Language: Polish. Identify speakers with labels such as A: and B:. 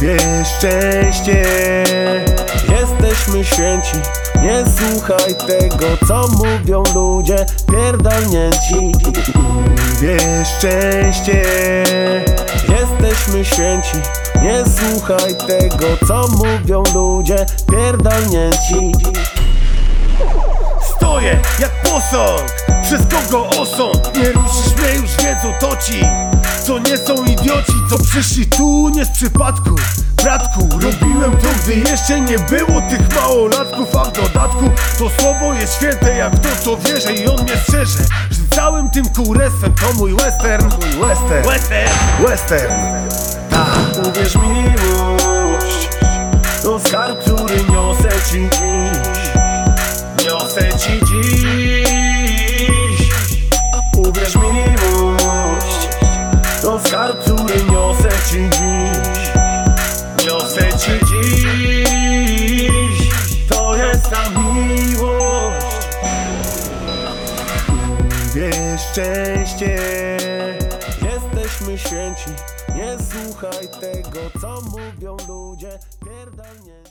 A: Wiesz szczęście. Jesteśmy święci. Nie słuchaj tego co mówią ludzie Pierdolnięci. Wiesz szczęście. Jesteśmy święci. Nie słuchaj tego co mówią ludzie Pierdolnięci. Stoję jak posąg. Przez kogo wiedzą to ci Co nie są idioci Co przyszli tu nie z przypadku. Bratku, robiłem to gdy jeszcze nie było tych małolatków A w dodatku to słowo jest święte jak to co wierzę I on mnie strzeże Że całym tym kurestwem to mój western. Mój western. Western. Western. Tak, uwierz mi miłość To skarb, który niosę ci dziś ci dziś Niosę ci dziś. To jest ta miłość. Wiesz szczęście. Jesteśmy święci. Nie słuchaj tego co mówią ludzie. Pierdolnięci